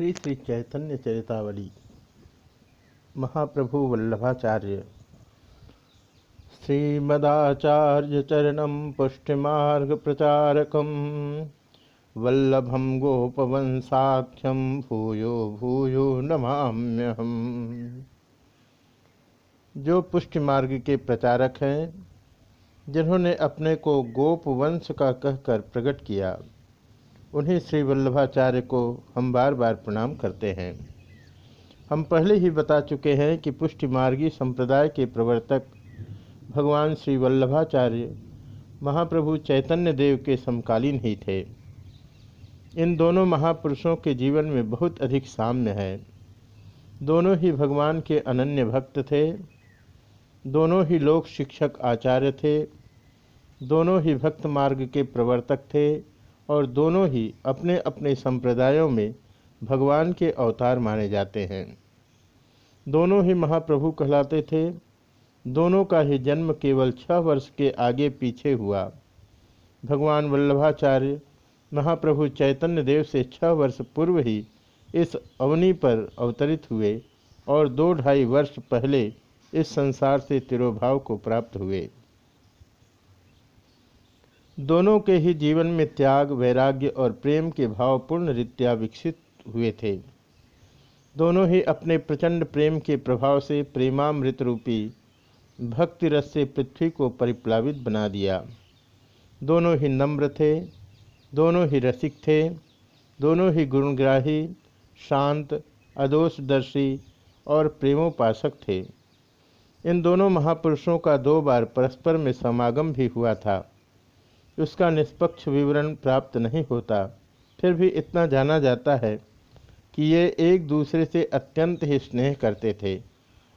श्री श्री चैतन्य चरितावली। महाप्रभु वल्लभाचार्य। श्रीमदाचार्य चरणम पुष्टिमार्ग प्रचारकम वल्लभम गोपवंशाख्यम भूयो भूयो नमाम्यहम। जो पुष्टि मार्ग के प्रचारक हैं, जिन्होंने अपने को गोप वंश का कहकर प्रकट किया उन्हीं श्री वल्लभाचार्य को हम बार बार प्रणाम करते हैं। हम पहले ही बता चुके हैं कि पुष्टि मार्गी संप्रदाय के प्रवर्तक भगवान श्री वल्लभाचार्य महाप्रभु चैतन्य देव के समकालीन ही थे। इन दोनों महापुरुषों के जीवन में बहुत अधिक साम्य है। दोनों ही भगवान के अनन्य भक्त थे। दोनों ही लोक शिक्षक आचार्य थे। दोनों ही भक्त मार्ग के प्रवर्तक थे। और दोनों ही अपने अपने संप्रदायों में भगवान के अवतार माने जाते हैं। दोनों ही महाप्रभु कहलाते थे। दोनों का ही जन्म केवल छह वर्ष के आगे पीछे हुआ। भगवान वल्लभाचार्य महाप्रभु चैतन्य देव से छह वर्ष पूर्व ही इस अवनी पर अवतरित हुए और दो ढाई वर्ष पहले इस संसार से तिरोभाव को प्राप्त हुए। दोनों के ही जीवन में त्याग, वैराग्य और प्रेम के भाव पूर्ण रीत्या विकसित हुए थे। दोनों ही अपने प्रचंड प्रेम के प्रभाव से प्रेमामृत रूपी भक्ति रस से पृथ्वी को परिप्लावित बना दिया। दोनों ही नम्र थे, दोनों ही रसिक थे, दोनों ही गुणग्राही, शांत, अदोषदर्शी और प्रेमोपासक थे। इन दोनों महापुरुषों का दो बार परस्पर में समागम भी हुआ था। उसका निष्पक्ष विवरण प्राप्त नहीं होता। फिर भी इतना जाना जाता है कि ये एक दूसरे से अत्यंत ही स्नेह करते थे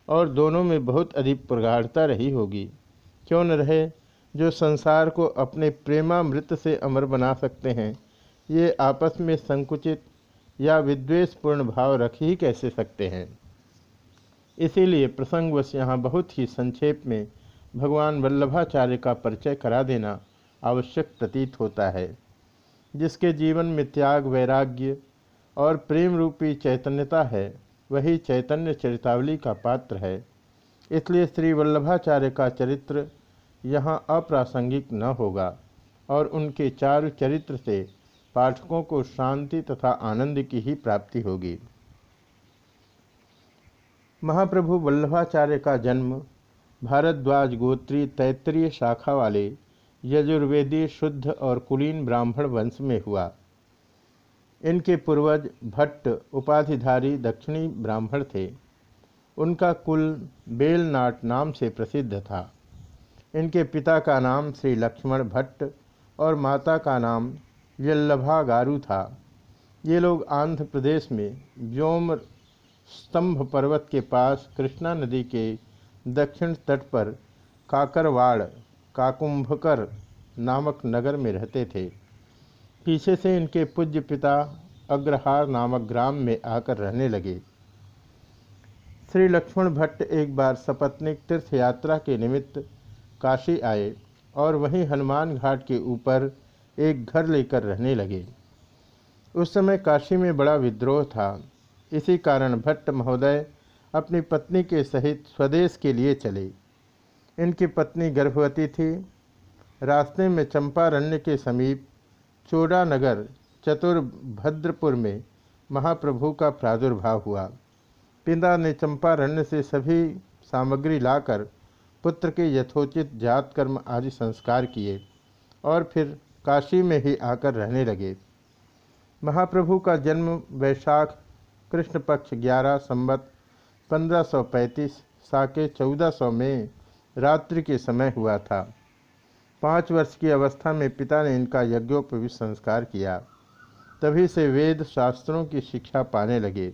और दोनों में बहुत अधिक प्रगाढ़ता रही होगी। क्यों न रहे, जो संसार को अपने प्रेमामृत से अमर बना सकते हैं, ये आपस में संकुचित या विद्वेषपूर्ण भाव रख ही कैसे सकते हैं? इसीलिए प्रसंगवश यहाँ बहुत ही संक्षेप में भगवान वल्लभाचार्य का परिचय करा देना आवश्यक प्रतीत होता है, जिसके जीवन में त्याग, वैराग्य और प्रेम रूपी चैतन्यता है, वही चैतन्य चरितावली का पात्र है। इसलिए श्री वल्लभाचार्य का चरित्र यहाँ अप्रासंगिक न होगा और उनके चारु चरित्र से पाठकों को शांति तथा आनंद की ही प्राप्ति होगी। महाप्रभु वल्लभाचार्य का जन्म भारद्वाज गोत्री तैतरीय शाखा वाले यजुर्वेदी शुद्ध और कुलीन ब्राह्मण वंश में हुआ। इनके पूर्वज भट्ट उपाधिधारी दक्षिणी ब्राह्मण थे। उनका कुल बेलनाट नाम से प्रसिद्ध था। इनके पिता का नाम श्री लक्ष्मण भट्ट और माता का नाम यल्लभा गारू था। ये लोग आंध्र प्रदेश में व्योम स्तंभ पर्वत के पास कृष्णा नदी के दक्षिण तट पर काकरवाड़ काकुंभकर नामक नगर में रहते थे। पीछे से इनके पूज्य पिता अग्रहार नामक ग्राम में आकर रहने लगे। श्री लक्ष्मण भट्ट एक बार सपत्निक तीर्थ यात्रा के निमित्त काशी आए और वहीं हनुमान घाट के ऊपर एक घर लेकर रहने लगे। उस समय काशी में बड़ा विद्रोह था। इसी कारण भट्ट महोदय अपनी पत्नी के सहित स्वदेश के लिए चले। इनकी पत्नी गर्भवती थी। रास्ते में चंपारण्य के समीप चोड़ानगर चतुर्भद्रपुर में महाप्रभु का प्रादुर्भाव हुआ। पिता ने चंपारण्य से सभी सामग्री लाकर पुत्र के यथोचित जात कर्म आदि संस्कार किए और फिर काशी में ही आकर रहने लगे। महाप्रभु का जन्म वैशाख कृष्ण पक्ष ग्यारह संबत 1535 साके 1400 में रात्रि के समय हुआ था। पाँच वर्ष की अवस्था में पिता ने इनका यज्ञोपवीत संस्कार किया। तभी से वेद शास्त्रों की शिक्षा पाने लगे।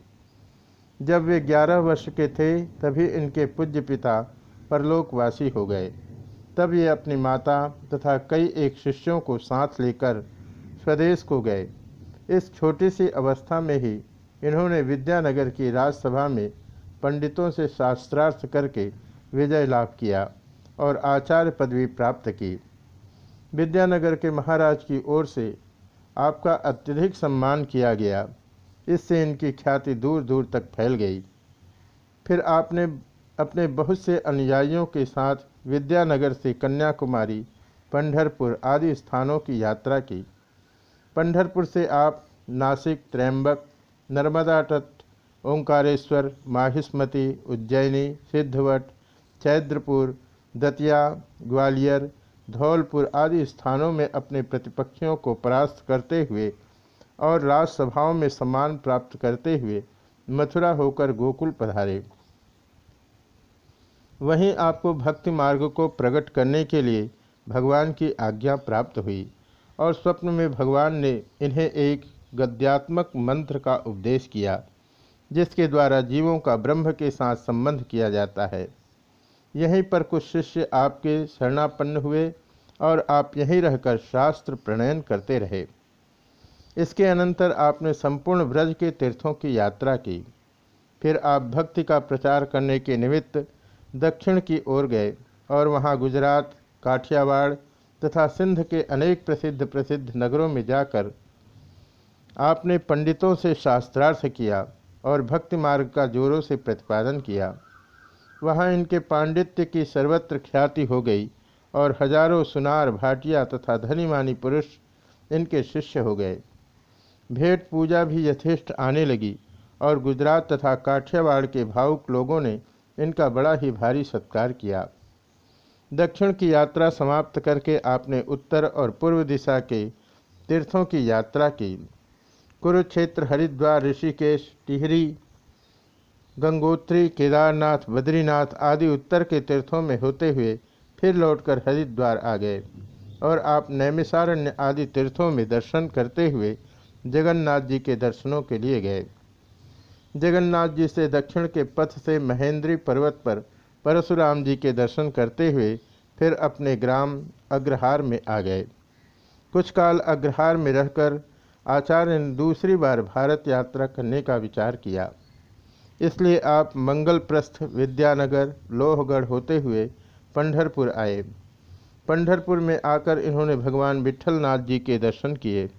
जब वे ग्यारह वर्ष के थे, तभी इनके पूज्य पिता परलोकवासी हो गए। तब ये अपनी माता तथा कई एक शिष्यों को साथ लेकर स्वदेश को गए। इस छोटी सी अवस्था में ही इन्होंने विद्यानगर की राजसभा में पंडितों से शास्त्रार्थ करके विजय लाभ किया और आचार्य पदवी प्राप्त की। विद्यानगर के महाराज की ओर से आपका अत्यधिक सम्मान किया गया। इससे इनकी ख्याति दूर दूर तक फैल गई। फिर आपने अपने बहुत से अनुयायियों के साथ विद्यानगर से कन्याकुमारी, पंढरपुर आदि स्थानों की यात्रा की। पंढरपुर से आप नासिक त्रैंबक नर्मदा तट, ओंकारेश्वर, माहिस्मती, उज्जैनी, सिद्धवट चैद्रपुर, दतिया, ग्वालियर, धौलपुर आदि स्थानों में अपने प्रतिपक्षियों को परास्त करते हुए और राजसभाओं में सम्मान प्राप्त करते हुए मथुरा होकर गोकुल पधारे। वहीं आपको भक्ति मार्ग को प्रकट करने के लिए भगवान की आज्ञा प्राप्त हुई और स्वप्न में भगवान ने इन्हें एक गद्यात्मक मंत्र का उपदेश किया, जिसके द्वारा जीवों का ब्रह्म के साथ संबंध किया जाता है। यहीं पर कुछ शिष्य आपके शरणापन्न हुए और आप यहीं रहकर शास्त्र प्रणयन करते रहे। इसके अनंतर आपने संपूर्ण ब्रज के तीर्थों की यात्रा की। फिर आप भक्ति का प्रचार करने के निमित्त दक्षिण की ओर गए और वहाँ गुजरात, काठियावाड़ तथा सिंध के अनेक प्रसिद्ध प्रसिद्ध नगरों में जाकर आपने पंडितों से शास्त्रार्थ किया और भक्ति मार्ग का जोरों से प्रतिपादन किया। वहाँ इनके पांडित्य की सर्वत्र ख्याति हो गई और हज़ारों सुनार भाटिया तथा धनीमानी पुरुष इनके शिष्य हो गए। भेंट पूजा भी यथेष्ट आने लगी और गुजरात तथा काठियावाड़ के भावुक लोगों ने इनका बड़ा ही भारी सत्कार किया। दक्षिण की यात्रा समाप्त करके आपने उत्तर और पूर्व दिशा के तीर्थों की यात्रा की। कुरुक्षेत्र, हरिद्वार, ऋषिकेश, टिहरी गंगोत्री, केदारनाथ, बद्रीनाथ आदि उत्तर के तीर्थों में होते हुए फिर लौटकर हरिद्वार आ गए और आप नैमिसारण्य आदि तीर्थों में दर्शन करते हुए जगन्नाथ जी के दर्शनों के लिए गए। जगन्नाथ जी से दक्षिण के पथ से महेंद्री पर्वत पर परशुराम जी के दर्शन करते हुए फिर अपने ग्राम अग्रहार में आ गए। कुछ काल अग्रहार में रहकर आचार्य ने दूसरी बार भारत यात्रा करने का विचार किया। इसलिए आप मंगलप्रस्थ विद्यानगर, लोहगढ़ होते हुए पंढरपुर आए। पंढरपुर में आकर इन्होंने भगवान विठलनाथ जी के दर्शन किए।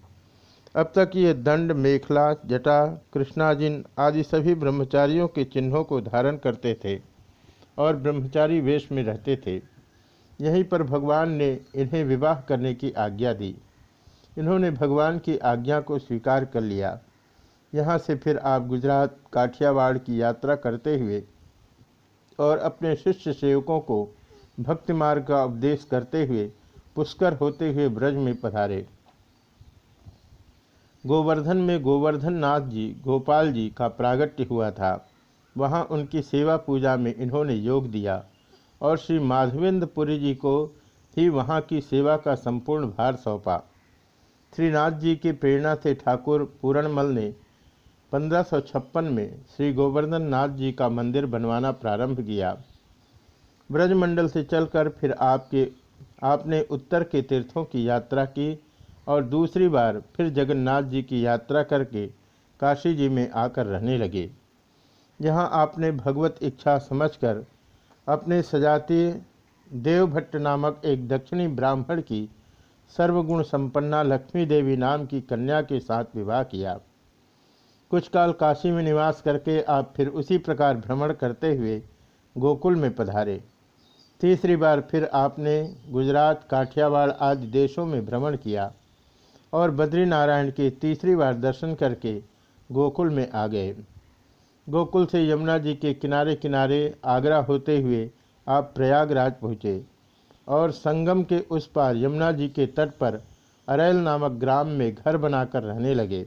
अब तक ये दंड, मेखला, जटा, कृष्णाजिन आदि सभी ब्रह्मचारियों के चिन्हों को धारण करते थे और ब्रह्मचारी वेश में रहते थे। यहीं पर भगवान ने इन्हें विवाह करने की आज्ञा दी। इन्होंने भगवान की आज्ञा को स्वीकार कर लिया। यहाँ से फिर आप गुजरात काठियावाड़ की यात्रा करते हुए और अपने शिष्य सेवकों को भक्ति मार्ग का उपदेश करते हुए पुष्कर होते हुए ब्रज में पधारे। गोवर्धन में गोवर्धन नाथ जी, गोपाल जी का प्रागट्य हुआ था। वहाँ उनकी सेवा पूजा में इन्होंने योग दिया और श्री माधवेंद्रपुरी जी को ही वहाँ की सेवा का संपूर्ण भार सौंपा। श्रीनाथ जी की प्रेरणा से ठाकुर पूरणमल ने 1556 में श्री गोवर्धन नाथ जी का मंदिर बनवाना प्रारंभ किया। ब्रजमंडल से चलकर फिर आपके, आपने उत्तर के तीर्थों की यात्रा की और दूसरी बार फिर जगन्नाथ जी की यात्रा करके काशी जी में आकर रहने लगे। यहाँ आपने भगवत इच्छा समझकर अपने सजातीय देवभट्ट नामक एक दक्षिणी ब्राह्मण की सर्वगुण संपन्ना लक्ष्मी देवी नाम की कन्या के साथ विवाह किया। कुछ काल काशी में निवास करके आप फिर उसी प्रकार भ्रमण करते हुए गोकुल में पधारे। तीसरी बार फिर आपने गुजरात, काठियावाड़ आदि देशों में भ्रमण किया और बद्रीनारायण के तीसरी बार दर्शन करके गोकुल में आ गए। गोकुल से यमुना जी के किनारे किनारे आगरा होते हुए आप प्रयागराज पहुँचे और संगम के उस पार यमुना जी के तट पर अरैल नामक ग्राम में घर बनाकर रहने लगे।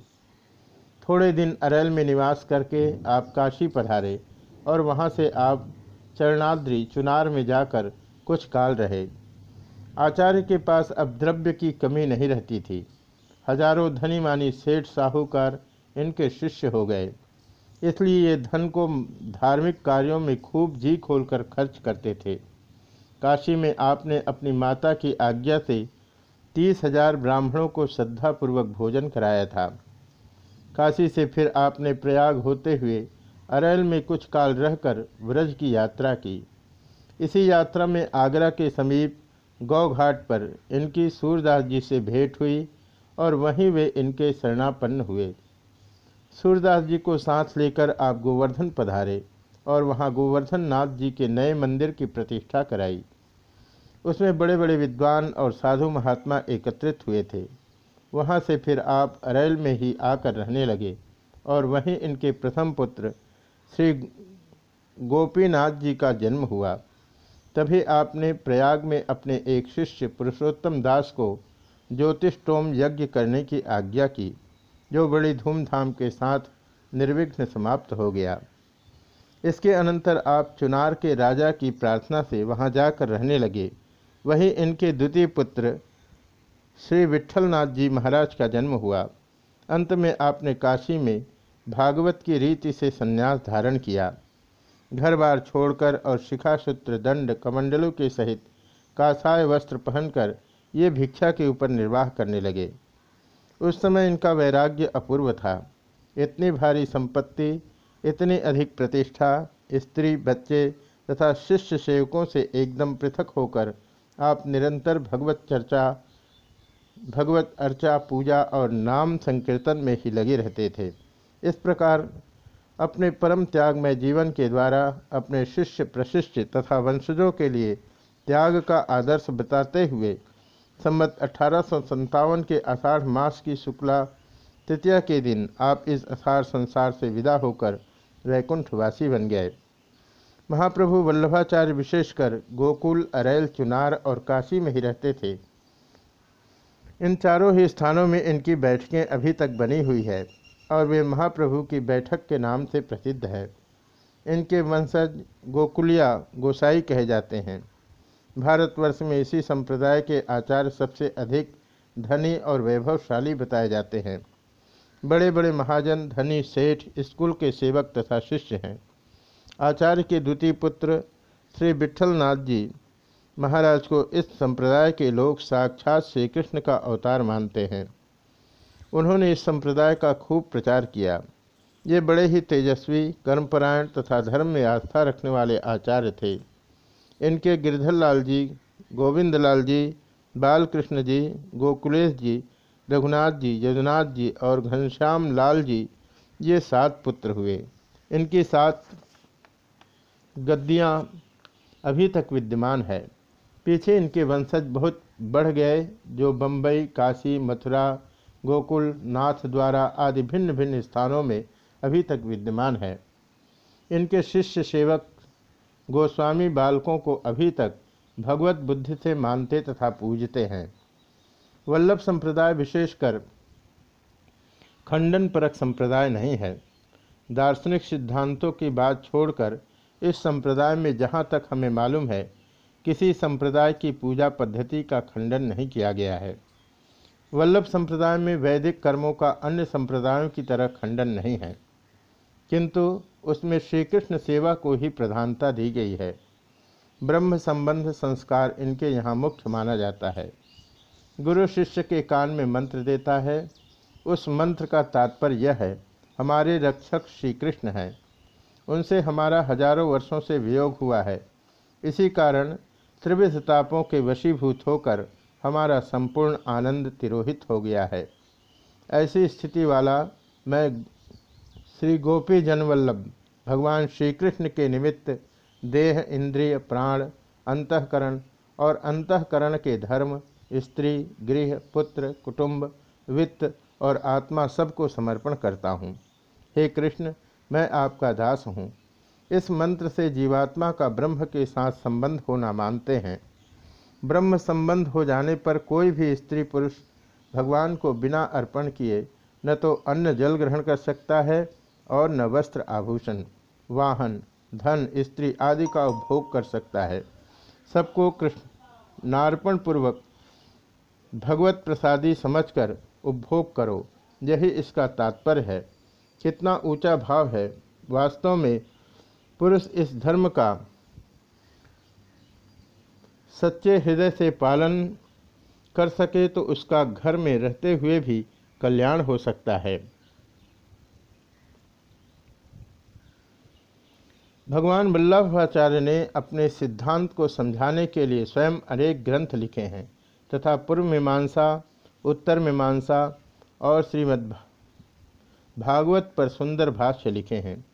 थोड़े दिन अरैल में निवास करके आप काशी पधारे और वहाँ से आप चरणाद्री चुनार में जाकर कुछ काल रहे। आचार्य के पास अब द्रव्य की कमी नहीं रहती थी। हज़ारों धनी मानी सेठ साहूकार इनके शिष्य हो गए। इसलिए ये धन को धार्मिक कार्यों में खूब जी खोलकर खर्च करते थे। काशी में आपने अपनी माता की आज्ञा से तीस हज़ार ब्राह्मणों को श्रद्धापूर्वक भोजन कराया था। काशी से फिर आपने प्रयाग होते हुए अरैल में कुछ काल रहकर व्रज की यात्रा की। इसी यात्रा में आगरा के समीप गौघाट पर इनकी सूरदास जी से भेंट हुई और वहीं वे इनके शरणापन्न हुए। सूरदास जी को सांस लेकर आप गोवर्धन पधारे और वहाँ गोवर्धन नाथ जी के नए मंदिर की प्रतिष्ठा कराई। उसमें बड़े बड़े विद्वान और साधु महात्मा एकत्रित हुए थे। वहाँ से फिर आप अरैल में ही आकर रहने लगे और वहीं इनके प्रथम पुत्र श्री गोपीनाथ जी का जन्म हुआ। तभी आपने प्रयाग में अपने एक शिष्य पुरुषोत्तम दास को ज्योतिषोम यज्ञ करने की आज्ञा की, जो बड़ी धूमधाम के साथ निर्विघ्न समाप्त हो गया। इसके अनंतर आप चुनार के राजा की प्रार्थना से वहाँ जाकर रहने लगे। वहीं इनके द्वितीय पुत्र श्री विठलनाथ जी महाराज का जन्म हुआ। अंत में आपने काशी में भागवत की रीति से संन्यास धारण किया। घर बार छोड़कर और शिखासूत्र दंड कमंडलों के सहित कासाय वस्त्र पहनकर ये भिक्षा के ऊपर निर्वाह करने लगे। उस समय इनका वैराग्य अपूर्व था। इतनी भारी संपत्ति, इतनी अधिक प्रतिष्ठा, स्त्री, बच्चे तथा शिष्य सेवकों से एकदम पृथक होकर आप निरंतर भगवत चर्चा भगवत अर्चा, पूजा और नाम संकीर्तन में ही लगे रहते थे। इस प्रकार अपने परम त्यागमय जीवन के द्वारा अपने शिष्य प्रशिष्य तथा वंशजों के लिए त्याग का आदर्श बताते हुए संमत अठारह के आषाढ़ मास की शुक्ला तृतीया के दिन आप इस अषाढ़ संसार से विदा होकर वैकुंठवासी बन गए। महाप्रभु वल्लभाचार्य विशेषकर गोकुल, अरैल, चुनार और काशी में ही रहते थे। इन चारों ही स्थानों में इनकी बैठकें अभी तक बनी हुई है और वे महाप्रभु की बैठक के नाम से प्रसिद्ध है। इनके वंशज गोकुलिया गोसाई कहे जाते हैं। भारतवर्ष में इसी संप्रदाय के आचार्य सबसे अधिक धनी और वैभवशाली बताए जाते हैं। बड़े बड़े महाजन, धनी, सेठ, स्कूल के सेवक तथा शिष्य हैं। आचार्य के द्वितीय पुत्र श्री विठलनाथ जी महाराज को इस संप्रदाय के लोग साक्षात श्री कृष्ण का अवतार मानते हैं। उन्होंने इस संप्रदाय का खूब प्रचार किया। ये बड़े ही तेजस्वी, कर्मपरायण तथा धर्म में आस्था रखने वाले आचार्य थे। इनके गिरधर लाल जी गोविंद लाल जी, बालकृष्ण जी, गोकुलेश जी, रघुनाथ जी, यदुनाथ जी और घनश्याम लाल जी, ये सात पुत्र हुए। इनकी सात गद्दियाँ अभी तक विद्यमान है। पीछे इनके वंशज बहुत बढ़ गए, जो बम्बई काशी, मथुरा, गोकुल, नाथ द्वारा आदि भिन्न भिन्न स्थानों में अभी तक विद्यमान है। इनके शिष्य सेवक गोस्वामी बालकों को अभी तक भगवत बुद्धि से मानते तथा पूजते हैं। वल्लभ संप्रदाय विशेषकर खंडन परक संप्रदाय नहीं है। दार्शनिक सिद्धांतों की बात छोड़कर इस संप्रदाय में जहाँ तक हमें मालूम है किसी संप्रदाय की पूजा पद्धति का खंडन नहीं किया गया है। वल्लभ संप्रदाय में वैदिक कर्मों का अन्य संप्रदायों की तरह खंडन नहीं है। किंतु उसमें श्री कृष्ण सेवा को ही प्रधानता दी गई है। ब्रह्म संबंध संस्कार इनके यहाँ मुख्य माना जाता है। गुरु शिष्य के कान में मंत्र देता है। उस मंत्र का तात्पर्य यह है, हमारे रक्षक श्री कृष्ण हैं। उनसे हमारा हज़ारों वर्षों से वियोग हुआ है। इसी कारण त्रिविध तापों के वशीभूत होकर हमारा संपूर्ण आनंद तिरोहित हो गया है। ऐसी स्थिति वाला मैं श्री गोपी जनवल्लभ, भगवान श्री कृष्ण के निमित्त देह, इंद्रिय, प्राण, अंतकरण और अंतकरण के धर्म, स्त्री, गृह, पुत्र, कुटुंब, वित्त और आत्मा सबको समर्पण करता हूँ। हे कृष्ण, मैं आपका दास हूँ। इस मंत्र से जीवात्मा का ब्रह्म के साथ संबंध होना मानते हैं। ब्रह्म संबंध हो जाने पर कोई भी स्त्री पुरुष भगवान को बिना अर्पण किए न तो अन्न जल ग्रहण कर सकता है और न वस्त्र आभूषण, वाहन, धन, स्त्री आदि का उपभोग कर सकता है। सबको कृष्ण नार्पण पूर्वक भगवत प्रसादी समझकर उपभोग करो, यही इसका तात्पर्य है। कितना ऊँचा भाव है, वास्तव में पुरुष इस धर्म का सच्चे हृदय से पालन कर सके तो उसका घर में रहते हुए भी कल्याण हो सकता है। भगवान वल्लभाचार्य ने अपने सिद्धांत को समझाने के लिए स्वयं अनेक ग्रंथ लिखे हैं, तथा पूर्व मीमांसा, उत्तर मीमांसा और श्रीमद् भागवत पर सुंदर भाष्य लिखे हैं।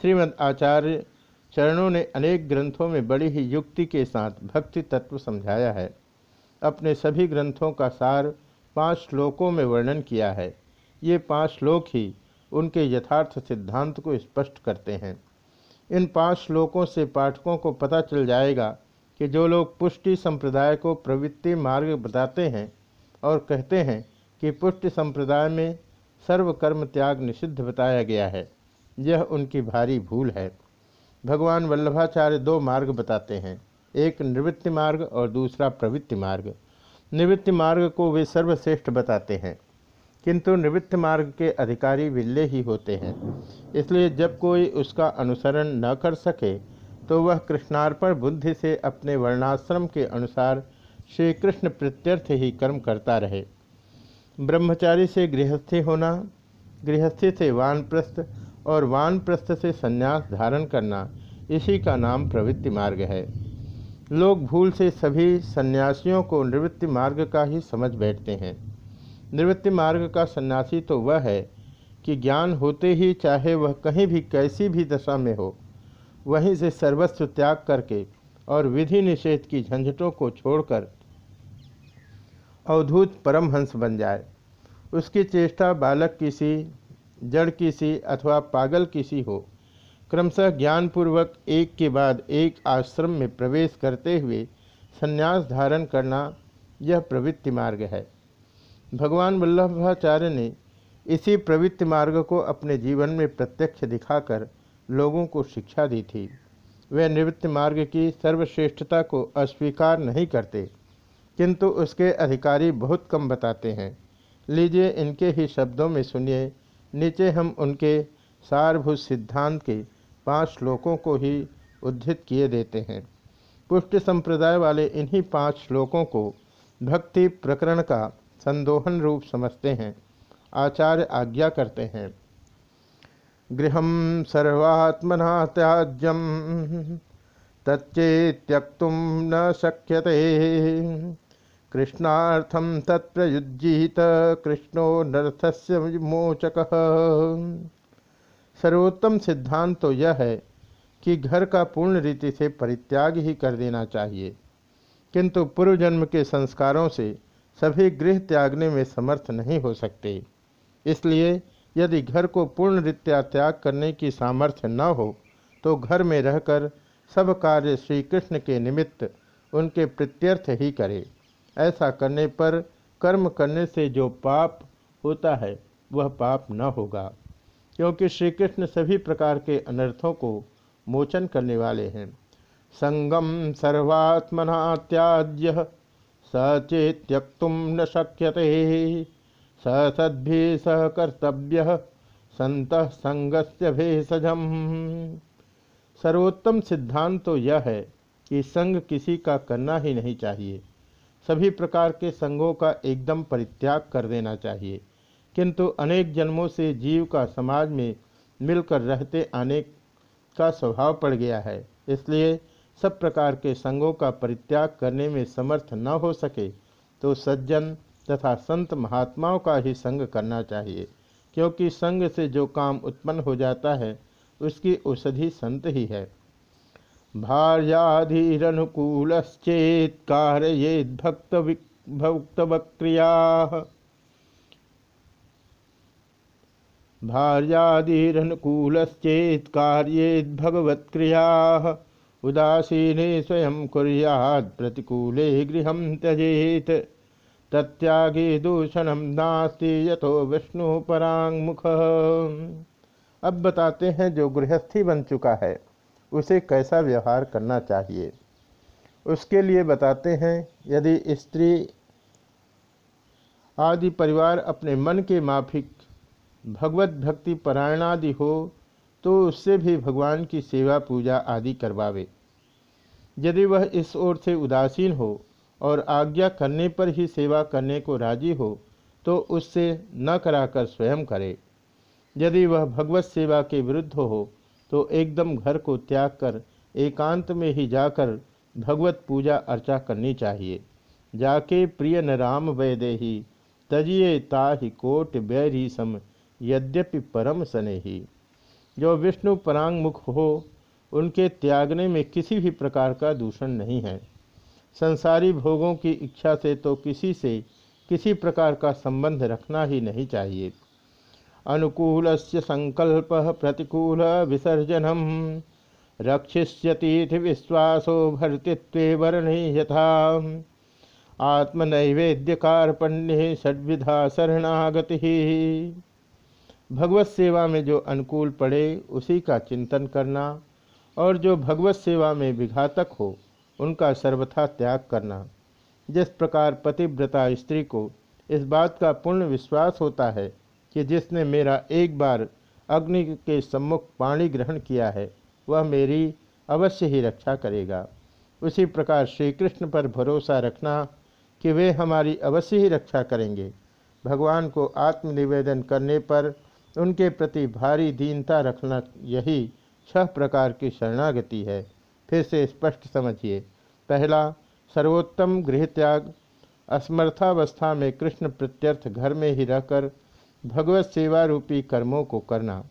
श्रीमद् आचार्य चरणों ने अनेक ग्रंथों में बड़ी ही युक्ति के साथ भक्ति तत्व समझाया है। अपने सभी ग्रंथों का सार पाँच श्लोकों में वर्णन किया है। ये पाँच श्लोक ही उनके यथार्थ सिद्धांत को स्पष्ट करते हैं। इन पाँच श्लोकों से पाठकों को पता चल जाएगा कि जो लोग पुष्टि संप्रदाय को प्रवृत्ति मार्ग बताते हैं और कहते हैं कि पुष्टि संप्रदाय में सर्व कर्म त्याग निषिद्ध बताया गया है, यह उनकी भारी भूल है। भगवान वल्लभाचार्य दो मार्ग बताते हैं। एक निवृत्ति मार्ग और दूसरा प्रवृत्ति मार्ग। निवृत्ति मार्ग को वे सर्वश्रेष्ठ बताते हैं। किंतु निवृत्त मार्ग के अधिकारी विल्ले ही होते हैं। इसलिए जब कोई उसका अनुसरण न कर सके तो वह कृष्णार्पण बुद्धि से अपने वर्णाश्रम के अनुसार श्री कृष्ण प्रत्यर्थ ही कर्म करता रहे। ब्रह्मचारी से गृहस्थी होना, गृहस्थी से वानप्रस्थ और वानप्रस्थ से संन्यास धारण करना इसी का नाम प्रवृत्ति मार्ग है। लोग भूल से सभी सन्यासियों को निवृत्ति मार्ग का ही समझ बैठते हैं। निवृत्ति मार्ग का सन्यासी तो वह है कि ज्ञान होते ही चाहे वह कहीं भी कैसी भी दशा में हो, वहीं से सर्वस्व त्याग करके और विधि निषेध की झंझटों को छोड़कर अवधूत परमहंस बन जाए। उसकी चेष्टा बालक किसी जड़ किसी अथवा पागल किसी हो, क्रमशः ज्ञानपूर्वक एक के बाद एक आश्रम में प्रवेश करते हुए संन्यास धारण करना यह प्रवृत्ति मार्ग है। भगवान वल्लभाचार्य ने इसी प्रवृत्ति मार्ग को अपने जीवन में प्रत्यक्ष दिखाकर लोगों को शिक्षा दी थी। वे निवृत्ति मार्ग की सर्वश्रेष्ठता को अस्वीकार नहीं करते, किंतु उसके अधिकारी बहुत कम बताते हैं। लीजिए इनके ही शब्दों में सुनिए नीचे हम उनके सारभूत सिद्धांत के पाँच श्लोकों को ही उद्धृत किए देते हैं। पुष्ट संप्रदाय वाले इन्हीं पाँच श्लोकों को भक्ति प्रकरण का संदोहन रूप समझते हैं, आचार्य आज्ञा करते हैं। गृह सर्वात्मना त्याज्यम तच्चे त्यक्तुम न शक्यते। कृष्णार्थम तत्प्रयुज्यीत कृष्णो नर्थस्य विमोचक। सर्वोत्तम सिद्धांत तो यह है कि घर का पूर्ण रीति से परित्याग ही कर देना चाहिए। किंतु पूर्व जन्म के संस्कारों से सभी गृह त्यागने में समर्थ नहीं हो सकते। इसलिए यदि घर को पूर्ण रीत्या त्याग करने की सामर्थ्य न हो तो घर में रहकर सब कार्य श्री कृष्ण के निमित्त उनके प्रत्यर्थ ही करे। ऐसा करने पर कर्म करने से जो पाप होता है, वह पाप न होगा। क्योंकि श्री कृष्ण सभी प्रकार के अनर्थों को मोचन करने वाले हैं। संगम सर्वात्मना त्याज्य सचेत त्यक्तुम न शक्यते, स सद्भि सहकर्तव्य संत संगस्य भेषजम। सर्वोत्तम सिद्धांत तो यह है कि संग किसी का करना ही नहीं चाहिए। सभी प्रकार के संगों का एकदम परित्याग कर देना चाहिए। किंतु अनेक जन्मों से जीव का समाज में मिलकर रहते आने का स्वभाव पड़ गया है। इसलिए सब प्रकार के संगों का परित्याग करने में समर्थ न हो सके तो सज्जन तथा संत महात्माओं का ही संग करना चाहिए। क्योंकि संग से जो काम उत्पन्न हो जाता है, उसकी औषधि संत ही है। भार्याधीरनुकूलश्चेत कारयेद भक्त भक्त वक्रिया भार्यादिरनुकूलश्चेत कार्येद भगवत्क्रिया। उदासीने स्वयं कुरियाद प्रतिकूले गृह त्यजेत। तत्यागे दूषणम नास्ति यथो विष्णु परांगमुख अब बताते हैं जो गृहस्थी बन चुका है। उसे कैसा व्यवहार करना चाहिए। उसके लिए बताते हैं, यदि स्त्री आदि परिवार अपने मन के माफिक, भगवत भक्ति परायणादि हो तो उससे भी भगवान की सेवा पूजा आदि करवावे। यदि वह इस ओर से उदासीन हो और आज्ञा करने पर ही सेवा करने को राज़ी हो तो उससे न कराकर स्वयं करे। यदि वह भगवत सेवा के विरुद्ध हो तो एकदम घर को त्याग कर, एकांत में ही जाकर भगवत पूजा अर्चा करनी चाहिए। जाके प्रिय न राम वैदेही तजिए ताहि कोट बैरी सम, यद्यपि परम सने ही जो विष्णु परांगमुख हो, उनके त्यागने में किसी भी प्रकार का दूषण नहीं है। संसारी भोगों की इच्छा से तो किसी से किसी प्रकार का संबंध रखना ही नहीं चाहिए। अनुकूल से संकल्प प्रतिकूल विसर्जनम। रक्षिष्यतीति विश्वासो भर्तृत्व वर्ण यथा आत्मनैवेद्य कार्पण्य षड्विधा शरणागति। भगवत सेवा में जो अनुकूल पड़े, उसी का चिंतन करना और जो भगवत सेवा में विघातक हो, उनका सर्वथा त्याग करना। जिस प्रकार पतिव्रता स्त्री को इस बात का पूर्ण विश्वास होता है कि जिसने मेरा एक बार अग्नि के सम्मुख पाणी ग्रहण किया है, वह मेरी अवश्य ही रक्षा करेगा। उसी प्रकार श्री कृष्ण पर भरोसा रखना कि वे हमारी अवश्य ही रक्षा करेंगे। भगवान को आत्मनिवेदन करने पर उनके प्रति भारी दीनता रखना यही छह प्रकार की शरणागति है। फिर से स्पष्ट समझिए। पहला, सर्वोत्तम गृह त्याग असमर्थावस्था में कृष्ण प्रत्यर्थ घर में ही रहकर भगवत सेवा रूपी कर्मों को करना।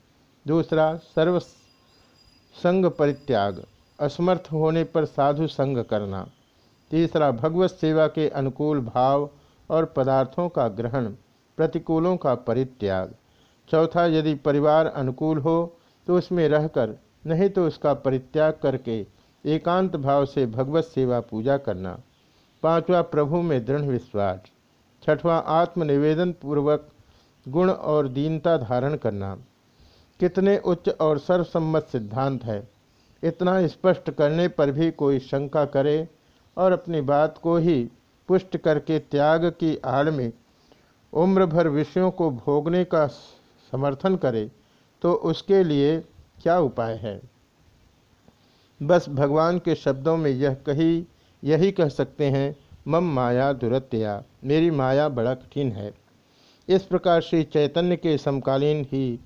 दूसरा, सर्व संग परित्याग, असमर्थ होने पर साधु संग करना। तीसरा, भगवत सेवा के अनुकूल भाव और पदार्थों का ग्रहण, प्रतिकूलों का परित्याग। चौथा, यदि परिवार अनुकूल हो तो उसमें रहकर, नहीं तो उसका परित्याग करके एकांत भाव से भगवत सेवा पूजा करना। पांचवा, प्रभु में दृढ़ विश्वास। छठवां, आत्मनिवेदन पूर्वक गुण और दीनता धारण करना। कितने उच्च और सर्वसम्मत सिद्धांत है। इतना स्पष्ट करने पर भी कोई शंका करे और अपनी बात को ही पुष्ट करके त्याग की आड़ में उम्र भर विषयों को भोगने का समर्थन करे तो उसके लिए क्या उपाय है? बस भगवान के शब्दों में यह कही, यही कह सकते हैं, मम माया दुरत्या, मेरी माया बड़ा कठिन है। इस प्रकार श्री चैतन्य के समकालीन ही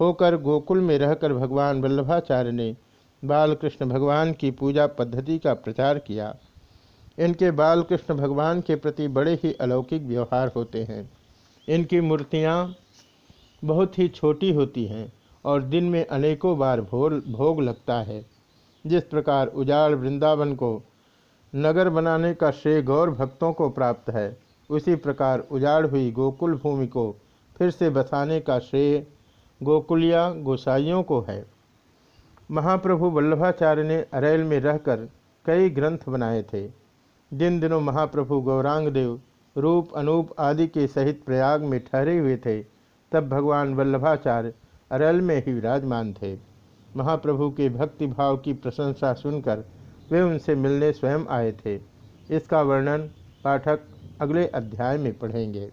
होकर गोकुल में रहकर भगवान वल्लभाचार्य ने बालकृष्ण भगवान की पूजा पद्धति का प्रचार किया। इनके बालकृष्ण भगवान के प्रति बड़े ही अलौकिक व्यवहार होते हैं। इनकी मूर्तियाँ बहुत ही छोटी होती हैं और दिन में अनेकों बार भोग भोग लगता है। जिस प्रकार उजाड़ वृंदावन को नगर बनाने का श्रेय गौर भक्तों को प्राप्त है उसी प्रकार उजाड़ हुई गोकुल भूमि को फिर से बसाने का श्रेय गोकुलिया गोसाइयों को है। महाप्रभु वल्लभाचार्य ने अरेल में रहकर कई ग्रंथ बनाए थे। जिन दिनों महाप्रभु गौरांगदेव रूप, अनूप आदि के सहित प्रयाग में ठहरे हुए थे, तब भगवान वल्लभाचार्य अरैल में ही विराजमान थे। महाप्रभु के भक्ति भाव की प्रशंसा सुनकर वे उनसे मिलने स्वयं आए थे। इसका वर्णन पाठक अगले अध्याय में पढ़ेंगे।